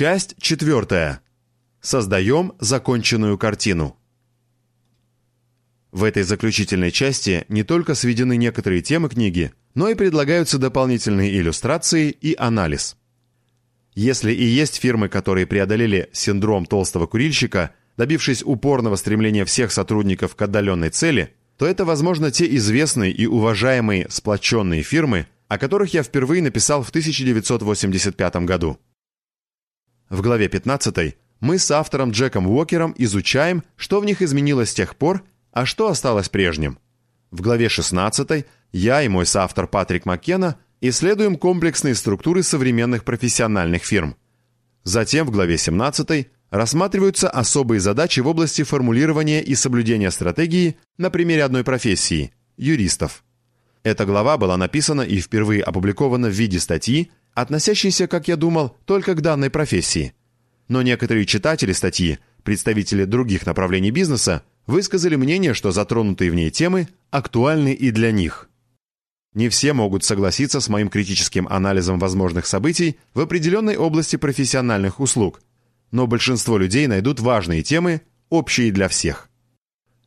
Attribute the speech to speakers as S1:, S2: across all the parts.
S1: Часть четвертая. Создаем законченную картину. В этой заключительной части не только сведены некоторые темы книги, но и предлагаются дополнительные иллюстрации и анализ. Если и есть фирмы, которые преодолели синдром толстого курильщика, добившись упорного стремления всех сотрудников к отдаленной цели, то это, возможно, те известные и уважаемые сплоченные фирмы, о которых я впервые написал в 1985 году. В главе 15 мы с автором Джеком Уокером изучаем, что в них изменилось с тех пор, а что осталось прежним. В главе 16 я и мой соавтор Патрик Маккена исследуем комплексные структуры современных профессиональных фирм. Затем в главе 17 рассматриваются особые задачи в области формулирования и соблюдения стратегии на примере одной профессии – юристов. Эта глава была написана и впервые опубликована в виде статьи, относящейся, как я думал, только к данной профессии. Но некоторые читатели статьи, представители других направлений бизнеса, высказали мнение, что затронутые в ней темы актуальны и для них. Не все могут согласиться с моим критическим анализом возможных событий в определенной области профессиональных услуг, но большинство людей найдут важные темы, общие для всех.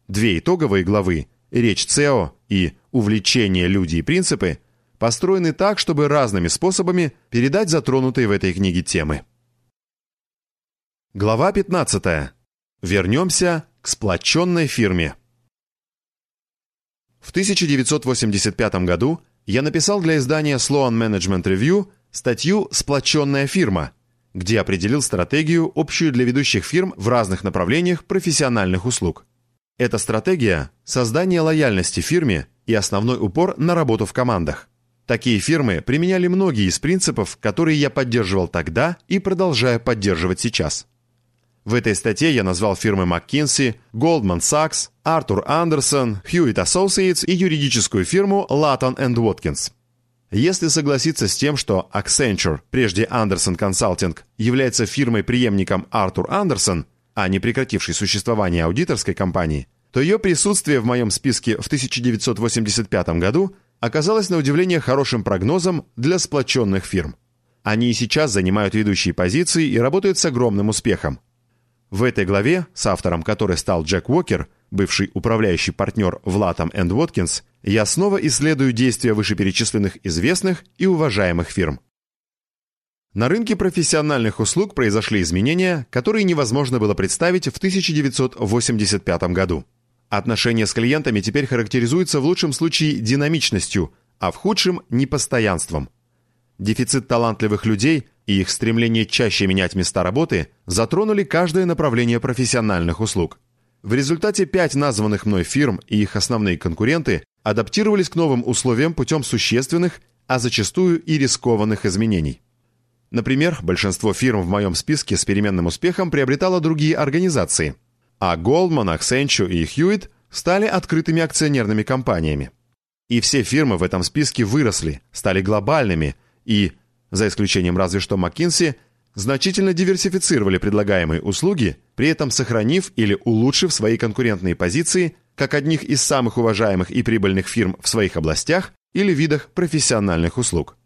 S1: Две итоговые главы «Речь ЦЕО» и «Увлечение, люди и принципы» построены так, чтобы разными способами передать затронутые в этой книге темы. Глава 15. Вернемся к сплоченной фирме. В 1985 году я написал для издания Sloan Management Review статью «Сплоченная фирма», где определил стратегию, общую для ведущих фирм в разных направлениях профессиональных услуг. Эта стратегия – создание лояльности фирме и основной упор на работу в командах. Такие фирмы применяли многие из принципов, которые я поддерживал тогда и продолжаю поддерживать сейчас. В этой статье я назвал фирмы McKinsey, Goldman Sachs, Arthur Anderson, Hewitt Associates и юридическую фирму Latton Watkins. Если согласиться с тем, что Accenture, прежде Anderson Consulting, является фирмой-преемником Arthur Anderson, а не прекратившей существование аудиторской компании, то ее присутствие в моем списке в 1985 году оказалось на удивление хорошим прогнозом для сплоченных фирм. Они и сейчас занимают ведущие позиции и работают с огромным успехом. В этой главе, с автором которой стал Джек Уокер, бывший управляющий партнер в Latham Watkins, я снова исследую действия вышеперечисленных известных и уважаемых фирм. На рынке профессиональных услуг произошли изменения, которые невозможно было представить в 1985 году. Отношения с клиентами теперь характеризуются в лучшем случае динамичностью, а в худшем – непостоянством. Дефицит талантливых людей и их стремление чаще менять места работы затронули каждое направление профессиональных услуг. В результате пять названных мной фирм и их основные конкуренты адаптировались к новым условиям путем существенных, а зачастую и рискованных изменений. Например, большинство фирм в моем списке с переменным успехом приобретало другие организации, а Goldman, Accenture и Hewitt стали открытыми акционерными компаниями. И все фирмы в этом списке выросли, стали глобальными и, за исключением разве что McKinsey, значительно диверсифицировали предлагаемые услуги, при этом сохранив или улучшив свои конкурентные позиции как одних из самых уважаемых и прибыльных фирм в своих областях или видах профессиональных услуг.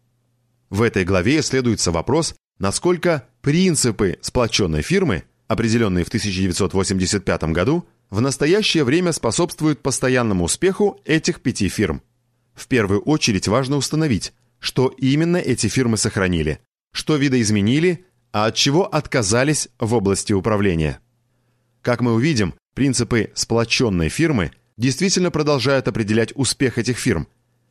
S1: В этой главе исследуется вопрос, насколько принципы сплоченной фирмы, определенные в 1985 году, в настоящее время способствуют постоянному успеху этих пяти фирм. В первую очередь важно установить, что именно эти фирмы сохранили, что видоизменили, а от чего отказались в области управления. Как мы увидим, принципы сплоченной фирмы действительно продолжают определять успех этих фирм,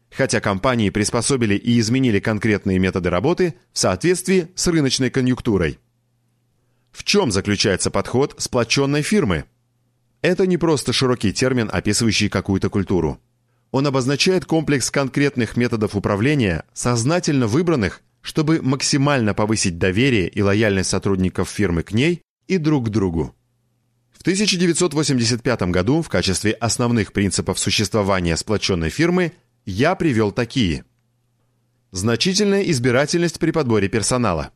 S1: хотя компании приспособили и изменили конкретные методы работы в соответствии с рыночной конъюнктурой. В чем заключается подход сплоченной фирмы? Это не просто широкий термин, описывающий какую-то культуру. Он обозначает комплекс конкретных методов управления, сознательно выбранных, чтобы максимально повысить доверие и лояльность сотрудников фирмы к ней и друг к другу. В 1985 году в качестве основных принципов существования сплоченной фирмы я привел такие. Значительная избирательность при подборе персонала.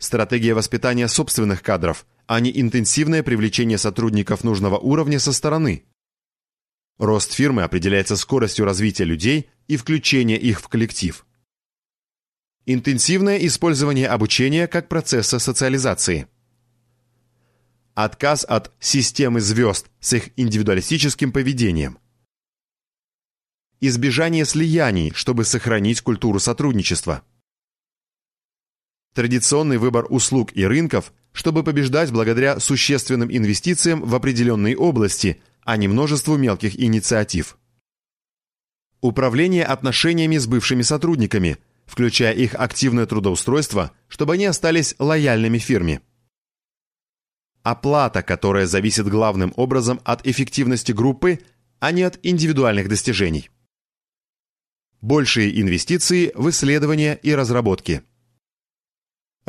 S1: Стратегия воспитания собственных кадров, а не интенсивное привлечение сотрудников нужного уровня со стороны – Рост фирмы определяется скоростью развития людей и включения их в коллектив. Интенсивное использование обучения как процесса социализации. Отказ от системы звезд с их индивидуалистическим поведением. Избежание слияний, чтобы сохранить культуру сотрудничества. Традиционный выбор услуг и рынков, чтобы побеждать благодаря существенным инвестициям в определенные области, а не множеству мелких инициатив. Управление отношениями с бывшими сотрудниками, включая их активное трудоустройство, чтобы они остались лояльными фирме. Оплата, которая зависит главным образом от эффективности группы, а не от индивидуальных достижений. Большие инвестиции в исследования и разработки.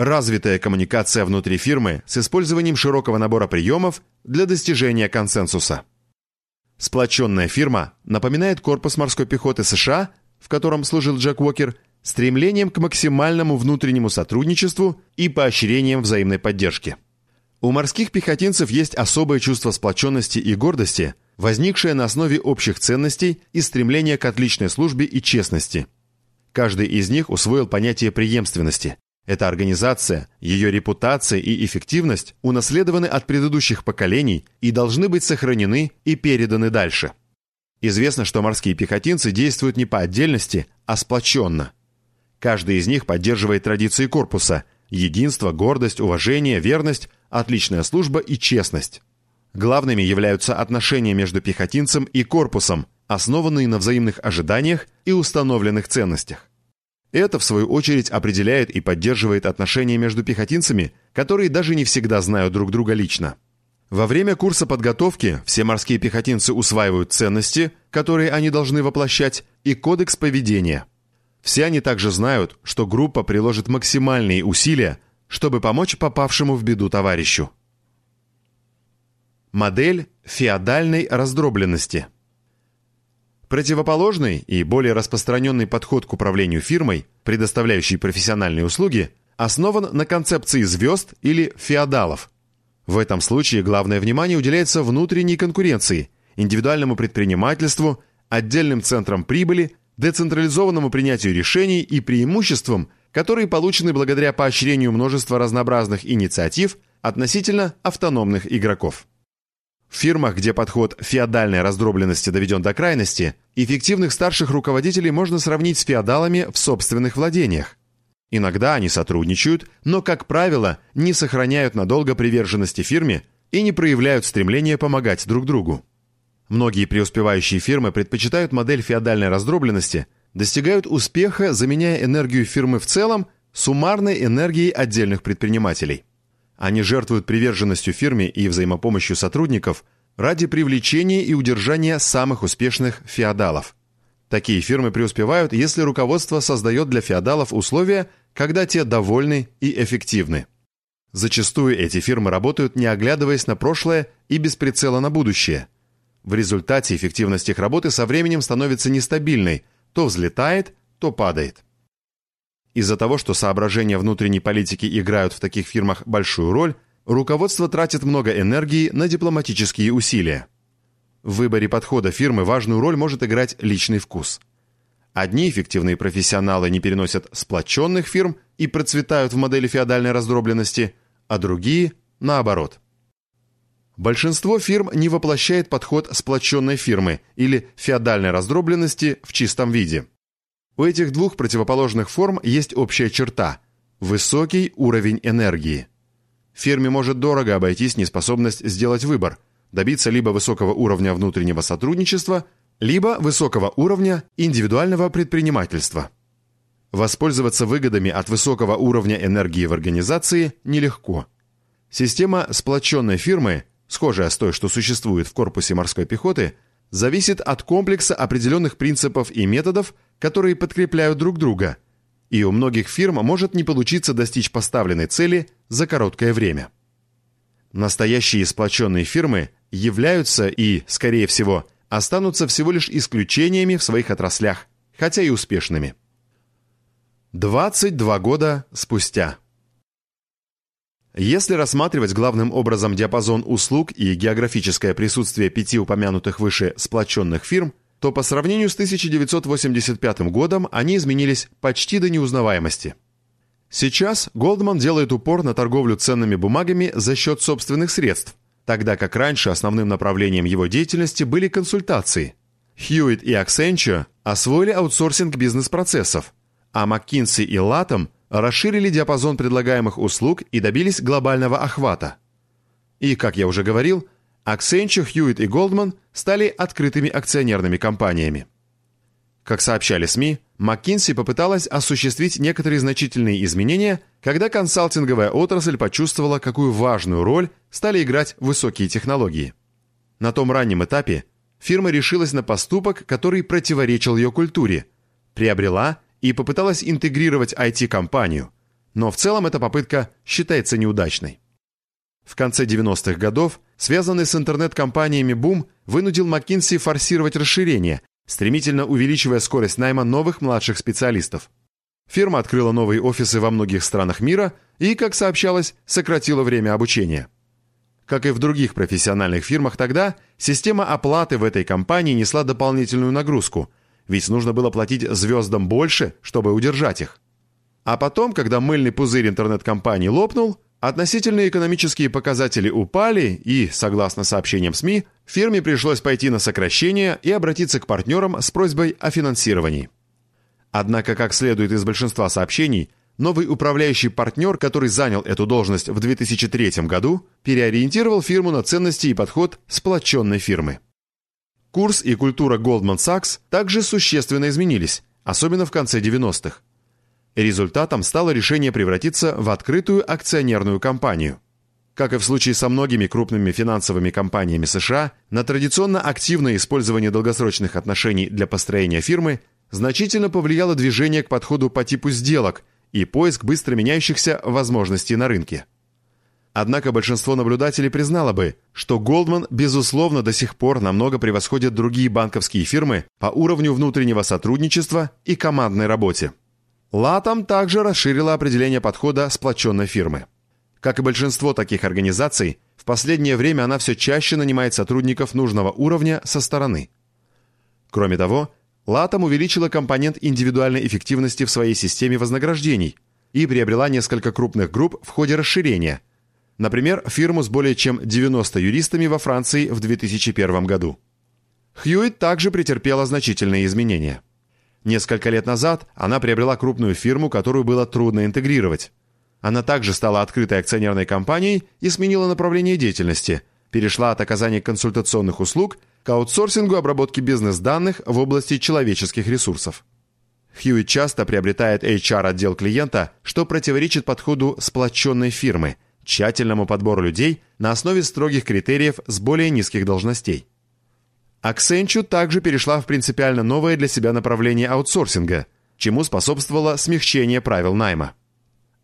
S1: Развитая коммуникация внутри фирмы с использованием широкого набора приемов для достижения консенсуса. Сплоченная фирма напоминает корпус морской пехоты США, в котором служил Джек Уокер, стремлением к максимальному внутреннему сотрудничеству и поощрением взаимной поддержки. У морских пехотинцев есть особое чувство сплоченности и гордости, возникшее на основе общих ценностей и стремления к отличной службе и честности. Каждый из них усвоил понятие преемственности. Эта организация, ее репутация и эффективность унаследованы от предыдущих поколений и должны быть сохранены и переданы дальше. Известно, что морские пехотинцы действуют не по отдельности, а сплоченно. Каждый из них поддерживает традиции корпуса – единство, гордость, уважение, верность, отличная служба и честность. Главными являются отношения между пехотинцем и корпусом, основанные на взаимных ожиданиях и установленных ценностях. Это, в свою очередь, определяет и поддерживает отношения между пехотинцами, которые даже не всегда знают друг друга лично. Во время курса подготовки все морские пехотинцы усваивают ценности, которые они должны воплощать, и кодекс поведения. Все они также знают, что группа приложит максимальные усилия, чтобы помочь попавшему в беду товарищу. Модель феодальной раздробленности. Противоположный и более распространенный подход к управлению фирмой, предоставляющей профессиональные услуги, основан на концепции звезд или феодалов. В этом случае главное внимание уделяется внутренней конкуренции, индивидуальному предпринимательству, отдельным центрам прибыли, децентрализованному принятию решений и преимуществам, которые получены благодаря поощрению множества разнообразных инициатив относительно автономных игроков. В фирмах, где подход феодальной раздробленности доведен до крайности, эффективных старших руководителей можно сравнить с феодалами в собственных владениях. Иногда они сотрудничают, но, как правило, не сохраняют надолго приверженности фирме и не проявляют стремления помогать друг другу. Многие преуспевающие фирмы предпочитают модель феодальной раздробленности, достигают успеха, заменяя энергию фирмы в целом суммарной энергией отдельных предпринимателей. Они жертвуют приверженностью фирме и взаимопомощью сотрудников ради привлечения и удержания самых успешных феодалов. Такие фирмы преуспевают, если руководство создает для феодалов условия, когда те довольны и эффективны. Зачастую эти фирмы работают, не оглядываясь на прошлое и без прицела на будущее. В результате эффективность их работы со временем становится нестабильной, то взлетает, то падает. Из-за того, что соображения внутренней политики играют в таких фирмах большую роль, руководство тратит много энергии на дипломатические усилия. В выборе подхода фирмы важную роль может играть личный вкус. Одни эффективные профессионалы не переносят сплоченных фирм и процветают в модели феодальной раздробленности, а другие – наоборот. Большинство фирм не воплощает подход сплоченной фирмы или феодальной раздробленности в чистом виде. У этих двух противоположных форм есть общая черта – высокий уровень энергии. Фирме может дорого обойтись неспособность сделать выбор, добиться либо высокого уровня внутреннего сотрудничества, либо высокого уровня индивидуального предпринимательства. Воспользоваться выгодами от высокого уровня энергии в организации нелегко. Система сплоченной фирмы, схожая с той, что существует в корпусе морской пехоты, зависит от комплекса определенных принципов и методов, которые подкрепляют друг друга, и у многих фирм может не получиться достичь поставленной цели за короткое время. Настоящие сплоченные фирмы являются и, скорее всего, останутся всего лишь исключениями в своих отраслях, хотя и успешными. 22 года спустя. Если рассматривать главным образом диапазон услуг и географическое присутствие пяти упомянутых выше сплоченных фирм, то по сравнению с 1985 годом они изменились почти до неузнаваемости – Сейчас Goldman делает упор на торговлю ценными бумагами за счет собственных средств, тогда как раньше основным направлением его деятельности были консультации. Hewitt и Accenture освоили аутсорсинг бизнес-процессов, а McKinsey и Latham расширили диапазон предлагаемых услуг и добились глобального охвата. И, как я уже говорил, Accenture, Hewitt и Goldman стали открытыми акционерными компаниями. Как сообщали СМИ, McKinsey попыталась осуществить некоторые значительные изменения, когда консалтинговая отрасль почувствовала, какую важную роль стали играть высокие технологии. На том раннем этапе фирма решилась на поступок, который противоречил ее культуре, приобрела и попыталась интегрировать IT-компанию, но в целом эта попытка считается неудачной. В конце 90-х годов связанный с интернет-компаниями бум вынудил McKinsey форсировать расширение, стремительно увеличивая скорость найма новых младших специалистов. Фирма открыла новые офисы во многих странах мира и, как сообщалось, сократила время обучения. Как и в других профессиональных фирмах тогда, система оплаты в этой компании несла дополнительную нагрузку, ведь нужно было платить звездам больше, чтобы удержать их. А потом, когда мыльный пузырь интернет-компании лопнул, Относительные экономические показатели упали, и, согласно сообщениям СМИ, фирме пришлось пойти на сокращение и обратиться к партнерам с просьбой о финансировании. Однако, как следует из большинства сообщений, новый управляющий партнер, который занял эту должность в 2003 году, переориентировал фирму на ценности и подход сплоченной фирмы. Курс и культура Goldman Sachs также существенно изменились, особенно в конце 90-х. Результатом стало решение превратиться в открытую акционерную компанию. Как и в случае со многими крупными финансовыми компаниями США, на традиционно активное использование долгосрочных отношений для построения фирмы значительно повлияло движение к подходу по типу сделок и поиск быстро меняющихся возможностей на рынке. Однако большинство наблюдателей признало бы, что Goldman, безусловно, до сих пор намного превосходит другие банковские фирмы по уровню внутреннего сотрудничества и командной работе. Латом также расширила определение подхода сплоченной фирмы. Как и большинство таких организаций, в последнее время она все чаще нанимает сотрудников нужного уровня со стороны. Кроме того, Латом увеличила компонент индивидуальной эффективности в своей системе вознаграждений и приобрела несколько крупных групп в ходе расширения. Например, фирму с более чем 90 юристами во Франции в 2001 году. Хьюит также претерпела значительные изменения – Несколько лет назад она приобрела крупную фирму, которую было трудно интегрировать. Она также стала открытой акционерной компанией и сменила направление деятельности, перешла от оказания консультационных услуг к аутсорсингу обработки бизнес-данных в области человеческих ресурсов. Хьюит часто приобретает HR-отдел клиента, что противоречит подходу сплоченной фирмы, тщательному подбору людей на основе строгих критериев с более низких должностей. Accenture также перешла в принципиально новое для себя направление аутсорсинга, чему способствовало смягчение правил найма.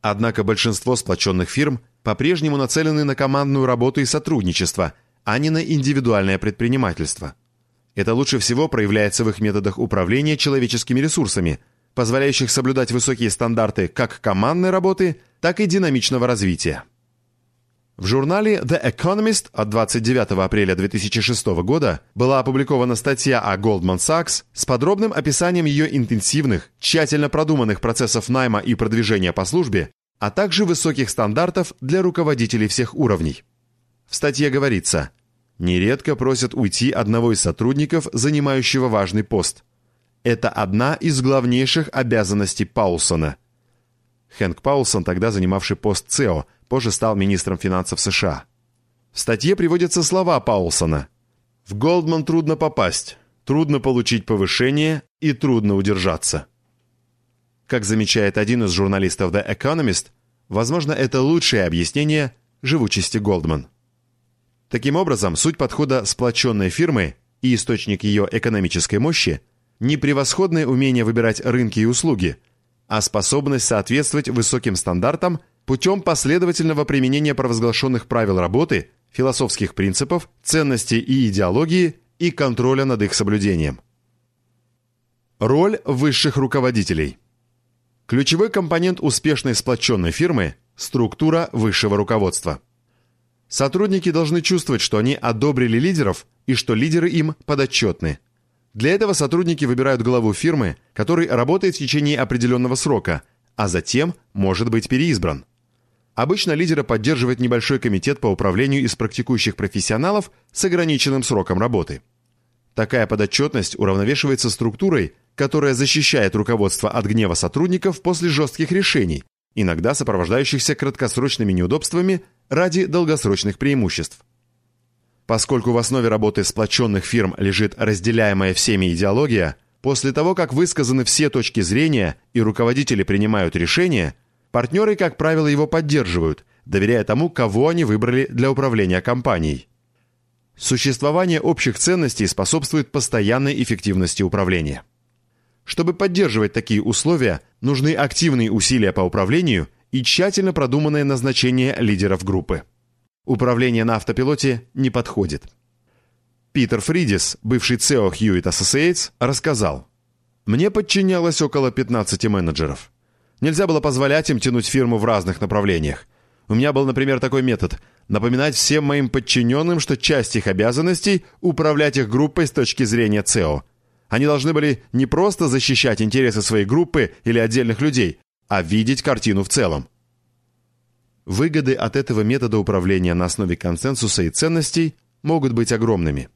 S1: Однако большинство сплоченных фирм по-прежнему нацелены на командную работу и сотрудничество, а не на индивидуальное предпринимательство. Это лучше всего проявляется в их методах управления человеческими ресурсами, позволяющих соблюдать высокие стандарты как командной работы, так и динамичного развития. В журнале The Economist от 29 апреля 2006 года была опубликована статья о Goldman Sachs с подробным описанием ее интенсивных, тщательно продуманных процессов найма и продвижения по службе, а также высоких стандартов для руководителей всех уровней. В статье говорится, нередко просят уйти одного из сотрудников, занимающего важный пост. Это одна из главнейших обязанностей Паулсона. Хэнк Паулсон, тогда занимавший пост ЦЕО – позже стал министром финансов США. В статье приводятся слова Паулсона. «В Голдман трудно попасть, трудно получить повышение и трудно удержаться». Как замечает один из журналистов The Economist, возможно, это лучшее объяснение живучести Голдман. Таким образом, суть подхода сплоченной фирмы и источник ее экономической мощи – не превосходное умение выбирать рынки и услуги, а способность соответствовать высоким стандартам путем последовательного применения провозглашенных правил работы, философских принципов, ценностей и идеологии и контроля над их соблюдением. Роль высших руководителей. Ключевой компонент успешной сплоченной фирмы – структура высшего руководства. Сотрудники должны чувствовать, что они одобрили лидеров и что лидеры им подотчетны. Для этого сотрудники выбирают главу фирмы, который работает в течение определенного срока – а затем может быть переизбран. Обычно лидера поддерживает небольшой комитет по управлению из практикующих профессионалов с ограниченным сроком работы. Такая подотчетность уравновешивается структурой, которая защищает руководство от гнева сотрудников после жестких решений, иногда сопровождающихся краткосрочными неудобствами ради долгосрочных преимуществ. Поскольку в основе работы сплоченных фирм лежит разделяемая всеми идеология, после того, как высказаны все точки зрения и руководители принимают решения, партнеры, как правило, его поддерживают, доверяя тому, кого они выбрали для управления компанией. Существование общих ценностей способствует постоянной эффективности управления. Чтобы поддерживать такие условия, нужны активные усилия по управлению и тщательно продуманное назначение лидеров группы. Управление на автопилоте не подходит. Питер Фридис, бывший CEO Hewitt Associates, рассказал, «Мне подчинялось около 15 менеджеров. Нельзя было позволять им тянуть фирму в разных направлениях. У меня был, например, такой метод – напоминать всем моим подчиненным, что часть их обязанностей – управлять их группой с точки зрения CEO. Они должны были не просто защищать интересы своей группы или отдельных людей, а видеть картину в целом. Выгоды от этого метода управления на основе консенсуса и ценностей могут быть огромными.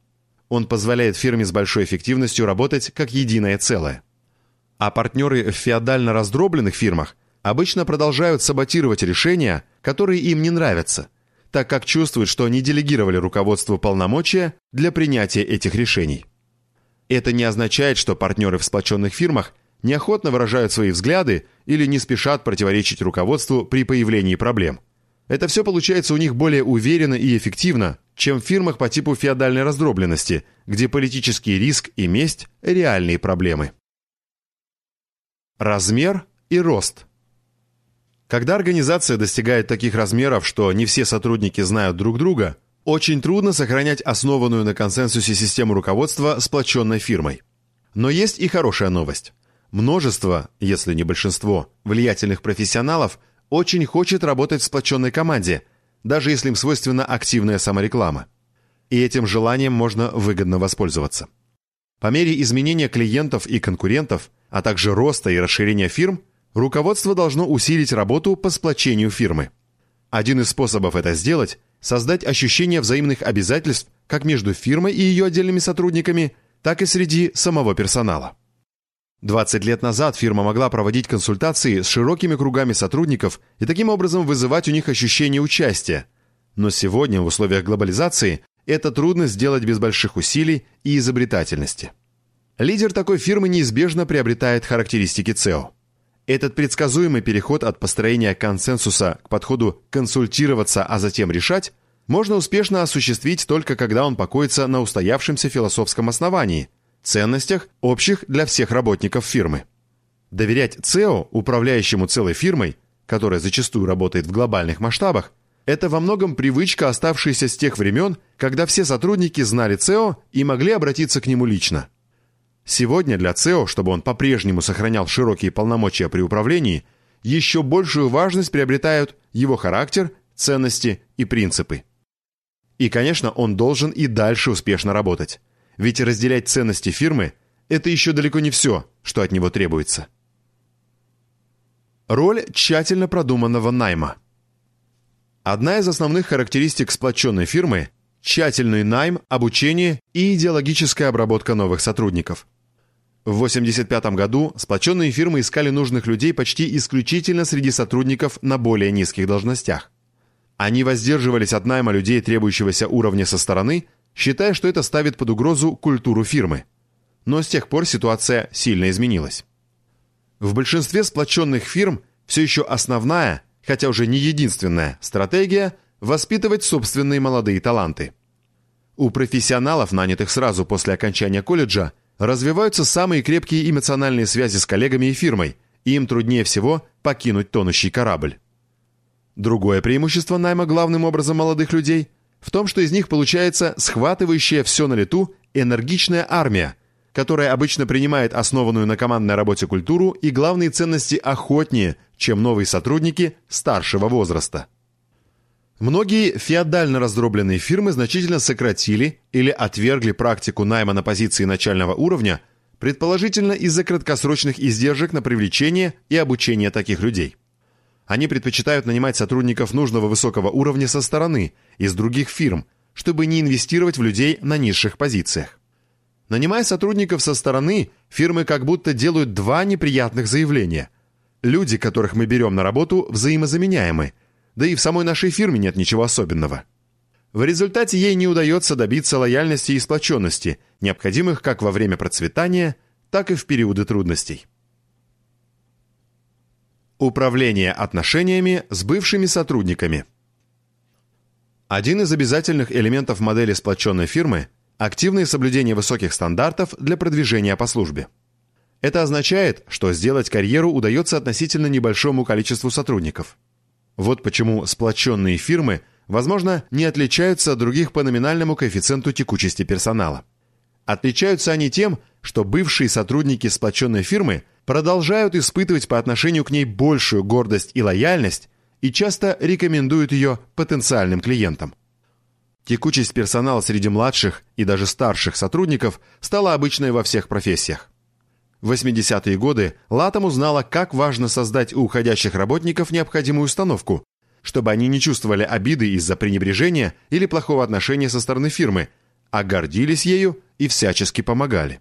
S1: Он позволяет фирме с большой эффективностью работать как единое целое. А партнеры в феодально раздробленных фирмах обычно продолжают саботировать решения, которые им не нравятся, так как чувствуют, что они делегировали руководству полномочия для принятия этих решений. Это не означает, что партнеры в сплоченных фирмах неохотно выражают свои взгляды или не спешат противоречить руководству при появлении проблем. Это все получается у них более уверенно и эффективно, чем в фирмах по типу феодальной раздробленности, где политический риск и месть – реальные проблемы. Размер и рост. Когда организация достигает таких размеров, что не все сотрудники знают друг друга, очень трудно сохранять основанную на консенсусе систему руководства сплоченной фирмой. Но есть и хорошая новость. Множество, если не большинство, влиятельных профессионалов очень хочет работать в сплоченной команде, даже если им свойственна активная самореклама. И этим желанием можно выгодно воспользоваться. По мере изменения клиентов и конкурентов, а также роста и расширения фирм, руководство должно усилить работу по сплочению фирмы. Один из способов это сделать – создать ощущение взаимных обязательств как между фирмой и ее отдельными сотрудниками, так и среди самого персонала. 20 лет назад фирма могла проводить консультации с широкими кругами сотрудников и таким образом вызывать у них ощущение участия. Но сегодня, в условиях глобализации, это трудно сделать без больших усилий и изобретательности. Лидер такой фирмы неизбежно приобретает характеристики ЦЕО. Этот предсказуемый переход от построения консенсуса к подходу консультироваться, а затем решать, можно успешно осуществить только когда он покоится на устоявшемся философском основании – ценностях, общих для всех работников фирмы. Доверять ЦЕО, управляющему целой фирмой, которая зачастую работает в глобальных масштабах, это во многом привычка, оставшаяся с тех времен, когда все сотрудники знали ЦЕО и могли обратиться к нему лично. Сегодня для ЦЕО, чтобы он по-прежнему сохранял широкие полномочия при управлении, еще большую важность приобретают его характер, ценности и принципы. И, конечно, он должен и дальше успешно работать. Ведь разделять ценности фирмы – это еще далеко не все, что от него требуется. Роль тщательно продуманного найма. Одна из основных характеристик сплоченной фирмы – тщательный найм, обучение и идеологическая обработка новых сотрудников. В 1985 году сплоченные фирмы искали нужных людей почти исключительно среди сотрудников на более низких должностях. Они воздерживались от найма людей требующегося уровня со стороны – считая, что это ставит под угрозу культуру фирмы. Но с тех пор ситуация сильно изменилась. В большинстве сплоченных фирм все еще основная, хотя уже не единственная, стратегия – воспитывать собственные молодые таланты. У профессионалов, нанятых сразу после окончания колледжа, развиваются самые крепкие эмоциональные связи с коллегами и фирмой, и им труднее всего покинуть тонущий корабль. Другое преимущество найма главным образом молодых людей – в том, что из них получается схватывающая все на лету энергичная армия, которая обычно принимает основанную на командной работе культуру и главные ценности охотнее, чем новые сотрудники старшего возраста. Многие феодально раздробленные фирмы значительно сократили или отвергли практику найма на позиции начального уровня, предположительно из-за краткосрочных издержек на привлечение и обучение таких людей. Они предпочитают нанимать сотрудников нужного высокого уровня со стороны, из других фирм, чтобы не инвестировать в людей на низших позициях. Нанимая сотрудников со стороны, фирмы как будто делают два неприятных заявления. Люди, которых мы берем на работу, взаимозаменяемы, да и в самой нашей фирме нет ничего особенного. В результате ей не удается добиться лояльности и сплоченности, необходимых как во время процветания, так и в периоды трудностей. Управление отношениями с бывшими сотрудниками. Один из обязательных элементов модели сплоченной фирмы – активное соблюдение высоких стандартов для продвижения по службе. Это означает, что сделать карьеру удается относительно небольшому количеству сотрудников. Вот почему сплоченные фирмы – возможно, не отличаются от других по номинальному коэффициенту текучести персонала. Отличаются они тем, что бывшие сотрудники сплоченной фирмы продолжают испытывать по отношению к ней большую гордость и лояльность и часто рекомендуют ее потенциальным клиентам. Текучесть персонала среди младших и даже старших сотрудников стала обычной во всех профессиях. В 80-е годы Латом узнала, как важно создать у уходящих работников необходимую установку, чтобы они не чувствовали обиды из-за пренебрежения или плохого отношения со стороны фирмы, а гордились ею и всячески помогали.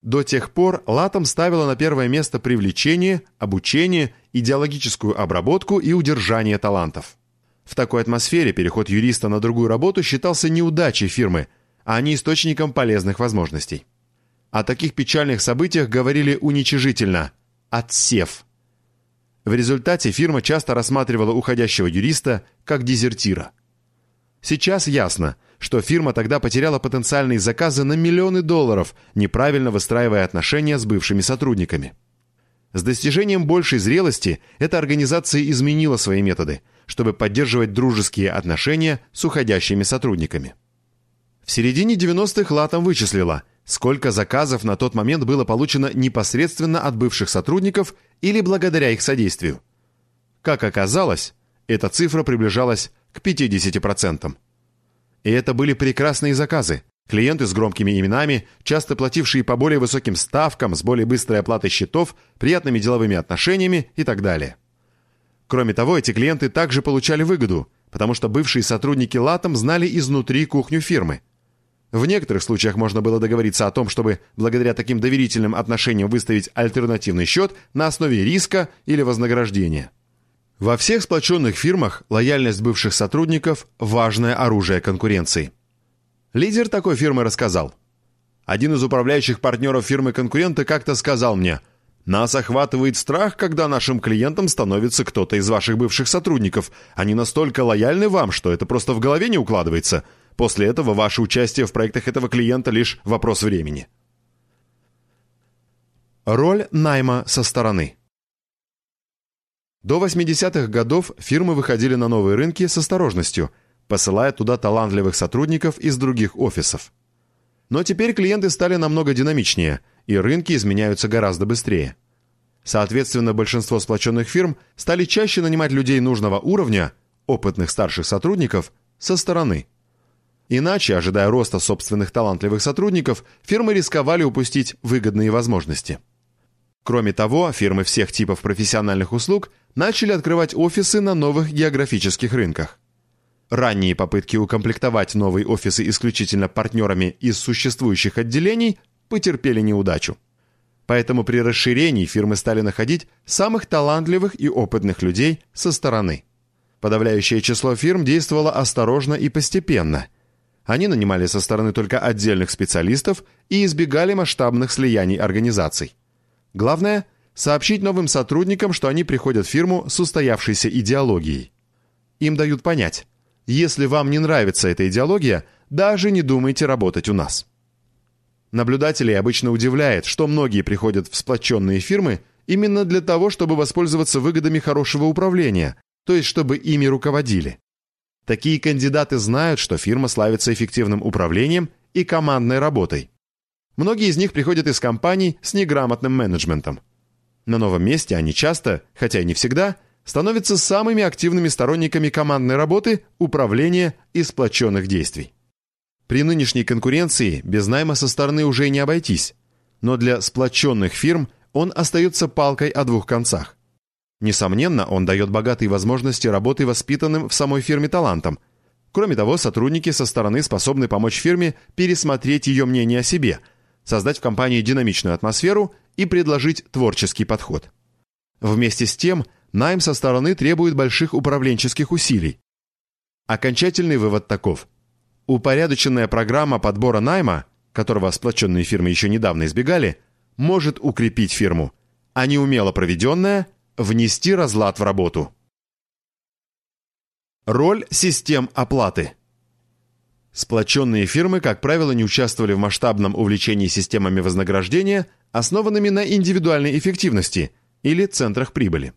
S1: До тех пор Латом ставила на первое место привлечение, обучение, идеологическую обработку и удержание талантов. В такой атмосфере переход юриста на другую работу считался неудачей фирмы, а не источником полезных возможностей. О таких печальных событиях говорили уничижительно «отсев», в результате фирма часто рассматривала уходящего юриста как дезертира. Сейчас ясно, что фирма тогда потеряла потенциальные заказы на миллионы долларов, неправильно выстраивая отношения с бывшими сотрудниками. С достижением большей зрелости эта организация изменила свои методы, чтобы поддерживать дружеские отношения с уходящими сотрудниками. В середине 90-х Латом вычислила, сколько заказов на тот момент было получено непосредственно от бывших сотрудников или благодаря их содействию. Как оказалось, эта цифра приближалась к 50%. И это были прекрасные заказы. Клиенты с громкими именами, часто платившие по более высоким ставкам, с более быстрой оплатой счетов, приятными деловыми отношениями и так далее. Кроме того, эти клиенты также получали выгоду, потому что бывшие сотрудники Латом знали изнутри кухню фирмы – в некоторых случаях можно было договориться о том, чтобы благодаря таким доверительным отношениям выставить альтернативный счет на основе риска или вознаграждения. Во всех сплоченных фирмах лояльность бывших сотрудников – важное оружие конкуренции. Лидер такой фирмы рассказал. Один из управляющих партнеров фирмы-конкурента как-то сказал мне, «Нас охватывает страх, когда нашим клиентом становится кто-то из ваших бывших сотрудников. Они настолько лояльны вам, что это просто в голове не укладывается. После этого ваше участие в проектах этого клиента лишь вопрос времени. Роль найма со стороны. До 80-х годов фирмы выходили на новые рынки с осторожностью, посылая туда талантливых сотрудников из других офисов. Но теперь клиенты стали намного динамичнее, и рынки изменяются гораздо быстрее. Соответственно, большинство сплоченных фирм стали чаще нанимать людей нужного уровня, опытных старших сотрудников, со стороны – Иначе, ожидая роста собственных талантливых сотрудников, фирмы рисковали упустить выгодные возможности. Кроме того, фирмы всех типов профессиональных услуг начали открывать офисы на новых географических рынках. Ранние попытки укомплектовать новые офисы исключительно партнерами из существующих отделений потерпели неудачу. Поэтому при расширении фирмы стали находить самых талантливых и опытных людей со стороны. Подавляющее число фирм действовало осторожно и постепенно – они нанимали со стороны только отдельных специалистов и избегали масштабных слияний организаций. Главное – сообщить новым сотрудникам, что они приходят в фирму с устоявшейся идеологией. Им дают понять, если вам не нравится эта идеология, даже не думайте работать у нас. Наблюдателей обычно удивляет, что многие приходят в сплоченные фирмы именно для того, чтобы воспользоваться выгодами хорошего управления, то есть чтобы ими руководили. Такие кандидаты знают, что фирма славится эффективным управлением и командной работой. Многие из них приходят из компаний с неграмотным менеджментом. На новом месте они часто, хотя и не всегда, становятся самыми активными сторонниками командной работы, управления и сплоченных действий. При нынешней конкуренции без найма со стороны уже не обойтись. но для сплоченных фирм он остается палкой о двух концах. Несомненно, он дает богатые возможности работы воспитанным в самой фирме талантам. Кроме того, сотрудники со стороны способны помочь фирме пересмотреть ее мнение о себе, создать в компании динамичную атмосферу и предложить творческий подход. Вместе с тем, найм со стороны требует больших управленческих усилий. Окончательный вывод таков. Упорядоченная программа подбора найма, которого сплоченные фирмы еще недавно избегали, может укрепить фирму, а неумело проведенная – внести разлад в работу. Роль систем оплаты. Сплоченные фирмы, как правило, не участвовали в масштабном увлечении системами вознаграждения, основанными на индивидуальной эффективности или центрах прибыли.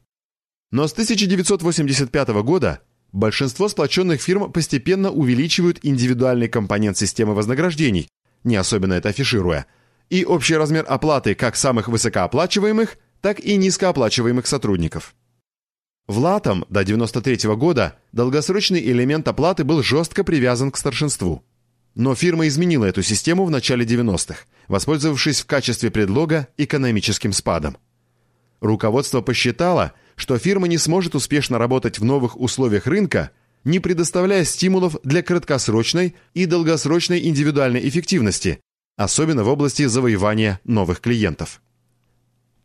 S1: Но с 1985 года большинство сплоченных фирм постепенно увеличивают индивидуальный компонент системы вознаграждений, не особенно это афишируя, и общий размер оплаты как самых высокооплачиваемых, так и низкооплачиваемых сотрудников. В латом до 1993 года долгосрочный элемент оплаты был жестко привязан к старшинству. Но фирма изменила эту систему в начале 90-х, воспользовавшись в качестве предлога экономическим спадом. Руководство посчитало, что фирма не сможет успешно работать в новых условиях рынка, не предоставляя стимулов для краткосрочной и долгосрочной индивидуальной эффективности, особенно в области завоевания новых клиентов.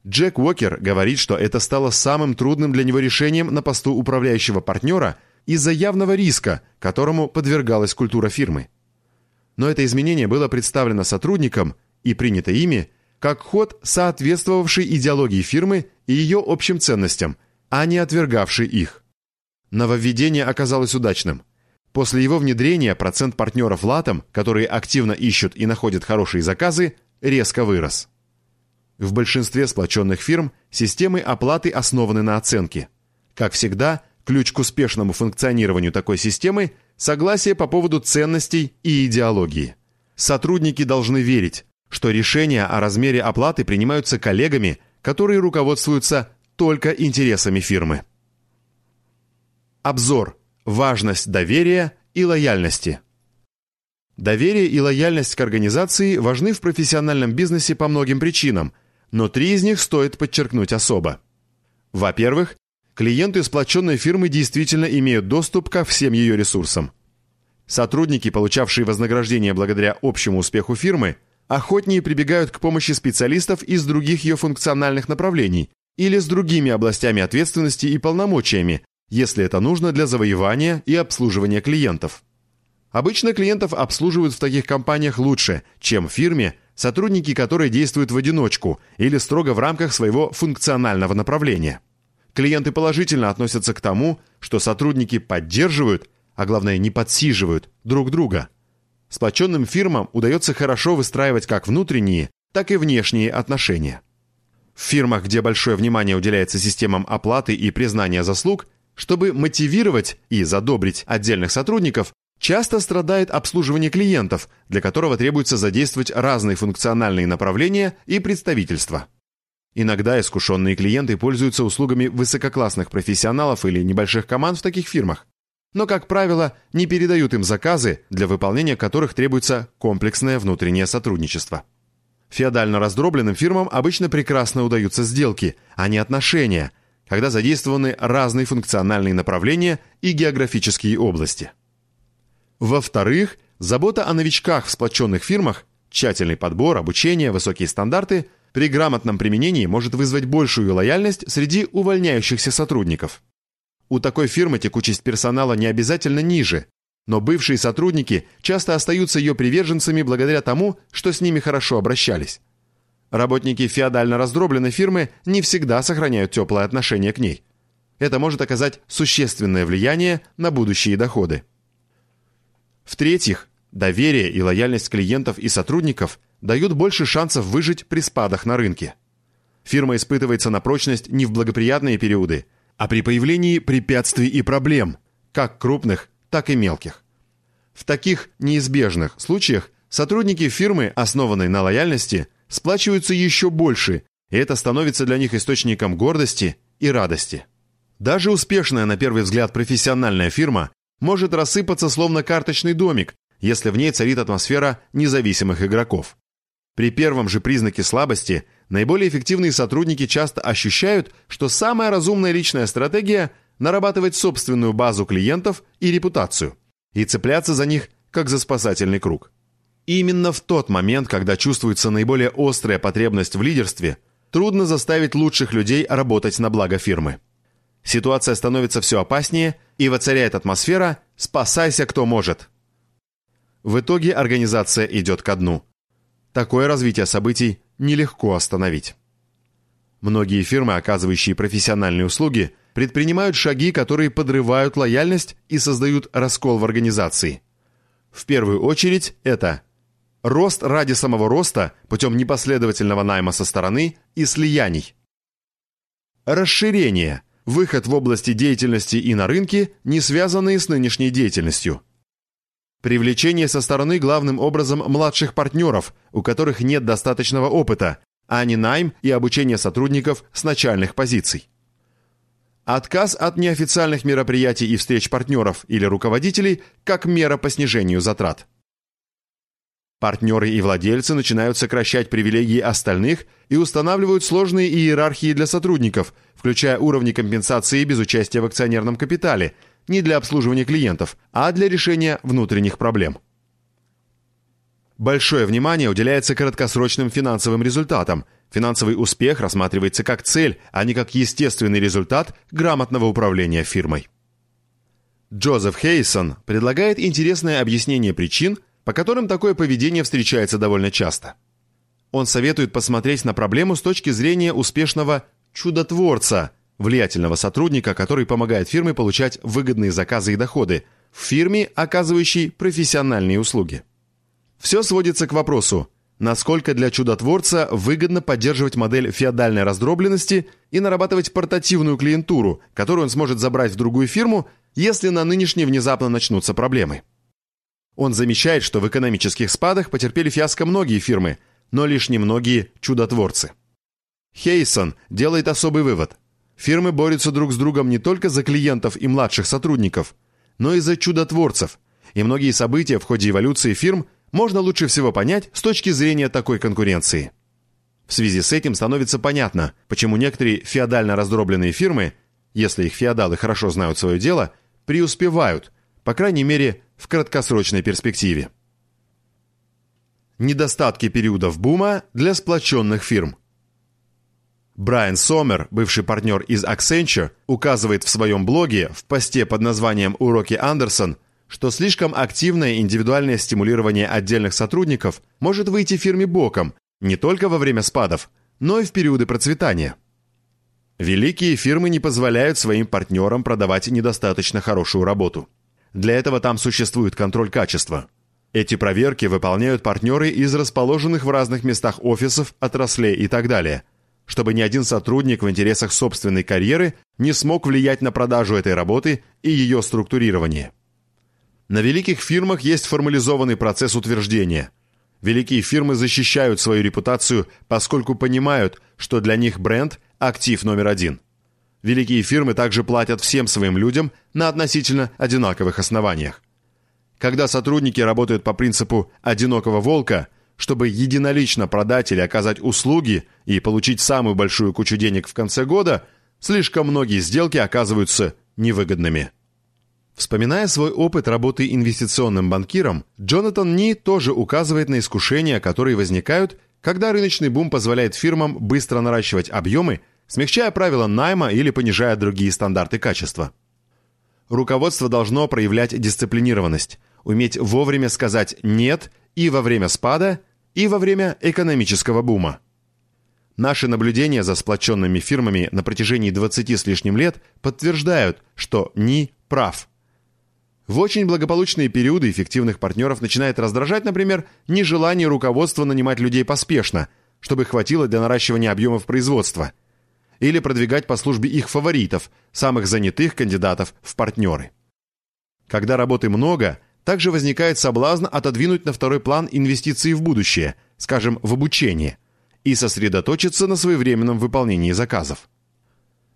S1: Джек Уокер говорит, что это стало самым трудным для него решением на посту управляющего партнера из-за явного риска, которому подвергалась культура фирмы. Но это изменение было представлено сотрудникам и принято ими как ход, соответствовавший идеологии фирмы и ее общим ценностям, а не отвергавший их. Нововведение оказалось удачным. После его внедрения процент партнеров латом, которые активно ищут и находят хорошие заказы, резко вырос. В большинстве сплоченных фирм системы оплаты основаны на оценке. Как всегда, ключ к успешному функционированию такой системы – согласие по поводу ценностей и идеологии. Сотрудники должны верить, что решения о размере оплаты принимаются коллегами, которые руководствуются только интересами фирмы. Обзор. Важность доверия и лояльности. Доверие и лояльность к организации важны в профессиональном бизнесе по многим причинам – но три из них стоит подчеркнуть особо. Во-первых, клиенты сплоченной фирмы действительно имеют доступ ко всем ее ресурсам. Сотрудники, получавшие вознаграждение благодаря общему успеху фирмы, охотнее прибегают к помощи специалистов из других ее функциональных направлений или с другими областями ответственности и полномочиями, если это нужно для завоевания и обслуживания клиентов. Обычно клиентов обслуживают в таких компаниях лучше, чем в фирме, сотрудники которой действуют в одиночку или строго в рамках своего функционального направления. Клиенты положительно относятся к тому, что сотрудники поддерживают, а главное не подсиживают, друг друга. Сплоченным фирмам удается хорошо выстраивать как внутренние, так и внешние отношения. В фирмах, где большое внимание уделяется системам оплаты и признания заслуг, чтобы мотивировать и задобрить отдельных сотрудников, часто страдает обслуживание клиентов, для которого требуется задействовать разные функциональные направления и представительства. Иногда искушенные клиенты пользуются услугами высококлассных профессионалов или небольших команд в таких фирмах, но, как правило, не передают им заказы, для выполнения которых требуется комплексное внутреннее сотрудничество. Феодально раздробленным фирмам обычно прекрасно удаются сделки, а не отношения, когда задействованы разные функциональные направления и географические области. Во-вторых, забота о новичках в сплоченных фирмах, тщательный подбор, обучение, высокие стандарты при грамотном применении может вызвать большую лояльность среди увольняющихся сотрудников. У такой фирмы текучесть персонала не обязательно ниже, но бывшие сотрудники часто остаются ее приверженцами благодаря тому, что с ними хорошо обращались. Работники феодально раздробленной фирмы не всегда сохраняют теплое отношение к ней. Это может оказать существенное влияние на будущие доходы. В-третьих, доверие и лояльность клиентов и сотрудников дают больше шансов выжить при спадах на рынке. Фирма испытывается на прочность не в благоприятные периоды, а при появлении препятствий и проблем, как крупных, так и мелких. В таких неизбежных случаях сотрудники фирмы, основанной на лояльности, сплачиваются еще больше, и это становится для них источником гордости и радости. Даже успешная на первый взгляд профессиональная фирма может рассыпаться словно карточный домик, если в ней царит атмосфера независимых игроков. При первом же признаке слабости наиболее эффективные сотрудники часто ощущают, что самая разумная личная стратегия – нарабатывать собственную базу клиентов и репутацию, и цепляться за них, как за спасательный круг. именно в тот момент, когда чувствуется наиболее острая потребность в лидерстве, трудно заставить лучших людей работать на благо фирмы. Ситуация становится все опаснее, и воцаряет атмосфера «спасайся, кто может». В итоге организация идет ко дну. Такое развитие событий нелегко остановить. Многие фирмы, оказывающие профессиональные услуги, предпринимают шаги, которые подрывают лояльность и создают раскол в организации. В первую очередь это рост ради самого роста путем непоследовательного найма со стороны и слияний. Расширение – выход в области деятельности и на рынке, не связанные с нынешней деятельностью. Привлечение со стороны главным образом младших партнеров, у которых нет достаточного опыта, а не найм и обучение сотрудников с начальных позиций. Отказ от неофициальных мероприятий и встреч партнеров или руководителей как мера по снижению затрат. Партнеры и владельцы начинают сокращать привилегии остальных и устанавливают сложные иерархии для сотрудников, включая уровни компенсации без участия в акционерном капитале, не для обслуживания клиентов, а для решения внутренних проблем. Большое внимание уделяется краткосрочным финансовым результатам. Финансовый успех рассматривается как цель, а не как естественный результат грамотного управления фирмой. Джозеф Хейсон предлагает интересное объяснение причин, по которым такое поведение встречается довольно часто. Он советует посмотреть на проблему с точки зрения успешного чудотворца, влиятельного сотрудника, который помогает фирме получать выгодные заказы и доходы, в фирме, оказывающей профессиональные услуги. Все сводится к вопросу, насколько для чудотворца выгодно поддерживать модель феодальной раздробленности и нарабатывать портативную клиентуру, которую он сможет забрать в другую фирму, если на нынешней внезапно начнутся проблемы. Он замечает, что в экономических спадах потерпели фиаско многие фирмы, но лишь немногие чудотворцы. Хейсон делает особый вывод. Фирмы борются друг с другом не только за клиентов и младших сотрудников, но и за чудотворцев, и многие события в ходе эволюции фирм можно лучше всего понять с точки зрения такой конкуренции. В связи с этим становится понятно, почему некоторые феодально раздробленные фирмы, если их феодалы хорошо знают свое дело, преуспевают, по крайней мере, в краткосрочной перспективе. Недостатки периодов бума для сплоченных фирм. Брайан Сомер, бывший партнер из Accenture, указывает в своем блоге в посте под названием «Уроки Андерсон», что слишком активное индивидуальное стимулирование отдельных сотрудников может выйти фирме боком не только во время спадов, но и в периоды процветания. Великие фирмы не позволяют своим партнерам продавать недостаточно хорошую работу. Для этого там существует контроль качества. Эти проверки выполняют партнеры из расположенных в разных местах офисов, отраслей и так далее, чтобы ни один сотрудник в интересах собственной карьеры не смог влиять на продажу этой работы и ее структурирование. На великих фирмах есть формализованный процесс утверждения. Великие фирмы защищают свою репутацию, поскольку понимают, что для них бренд – актив номер один – Великие фирмы также платят всем своим людям на относительно одинаковых основаниях. Когда сотрудники работают по принципу «одинокого волка», чтобы единолично продать или оказать услуги и получить самую большую кучу денег в конце года, слишком многие сделки оказываются невыгодными. Вспоминая свой опыт работы инвестиционным банкиром, Джонатан Ни тоже указывает на искушения, которые возникают, когда рыночный бум позволяет фирмам быстро наращивать объемы смягчая правила найма или понижая другие стандарты качества. Руководство должно проявлять дисциплинированность, уметь вовремя сказать «нет» и во время спада, и во время экономического бума. Наши наблюдения за сплоченными фирмами на протяжении 20 с лишним лет подтверждают, что НИ прав. В очень благополучные периоды эффективных партнеров начинает раздражать, например, нежелание руководства нанимать людей поспешно, чтобы хватило для наращивания объемов производства – или продвигать по службе их фаворитов, самых занятых кандидатов в партнеры. Когда работы много, также возникает соблазн отодвинуть на второй план инвестиции в будущее, скажем, в обучение, и сосредоточиться на своевременном выполнении заказов.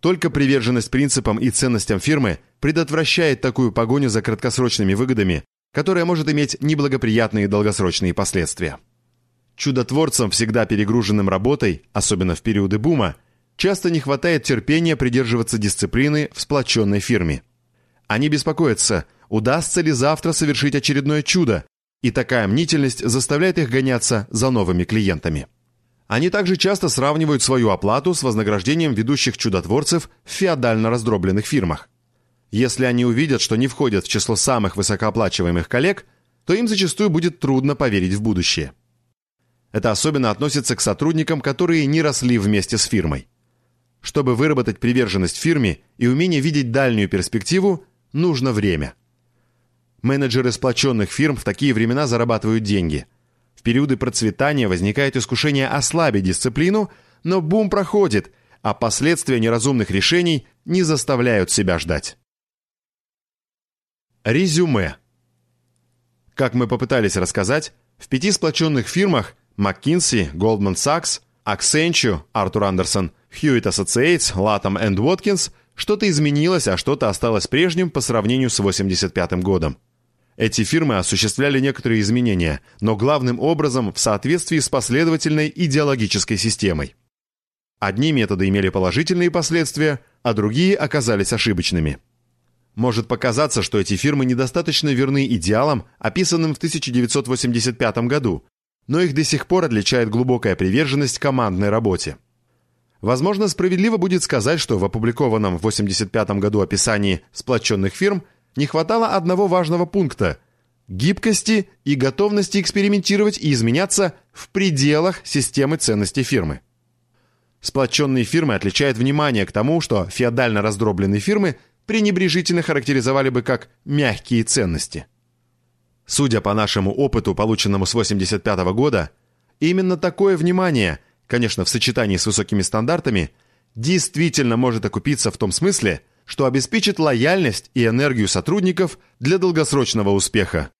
S1: Только приверженность принципам и ценностям фирмы предотвращает такую погоню за краткосрочными выгодами, которая может иметь неблагоприятные долгосрочные последствия. Чудотворцам, всегда перегруженным работой, особенно в периоды бума, часто не хватает терпения придерживаться дисциплины в сплоченной фирме. Они беспокоятся, удастся ли завтра совершить очередное чудо, и такая мнительность заставляет их гоняться за новыми клиентами. Они также часто сравнивают свою оплату с вознаграждением ведущих чудотворцев в феодально раздробленных фирмах. Если они увидят, что не входят в число самых высокооплачиваемых коллег, то им зачастую будет трудно поверить в будущее. Это особенно относится к сотрудникам, которые не росли вместе с фирмой. Чтобы выработать приверженность фирме и умение видеть дальнюю перспективу, нужно время. Менеджеры сплоченных фирм в такие времена зарабатывают деньги. В периоды процветания возникает искушение ослабить дисциплину, но бум проходит, а последствия неразумных решений не заставляют себя ждать. Резюме. Как мы попытались рассказать, в пяти сплоченных фирмах McKinsey, Goldman Sachs, Accenture, Артур Андерсон, Hewitt Associates, Latham Watkins что-то изменилось, а что-то осталось прежним по сравнению с 1985 годом. Эти фирмы осуществляли некоторые изменения, но главным образом в соответствии с последовательной идеологической системой. Одни методы имели положительные последствия, а другие оказались ошибочными. Может показаться, что эти фирмы недостаточно верны идеалам, описанным в 1985 году, но их до сих пор отличает глубокая приверженность командной работе. Возможно, справедливо будет сказать, что в опубликованном в 1985 году описании сплоченных фирм не хватало одного важного пункта – гибкости и готовности экспериментировать и изменяться в пределах системы ценностей фирмы. Сплоченные фирмы отличают внимание к тому, что феодально раздробленные фирмы – пренебрежительно характеризовали бы как «мягкие ценности». Судя по нашему опыту, полученному с 85 -го года, именно такое внимание, конечно, в сочетании с высокими стандартами, действительно может окупиться в том смысле, что обеспечит лояльность и энергию сотрудников для долгосрочного успеха.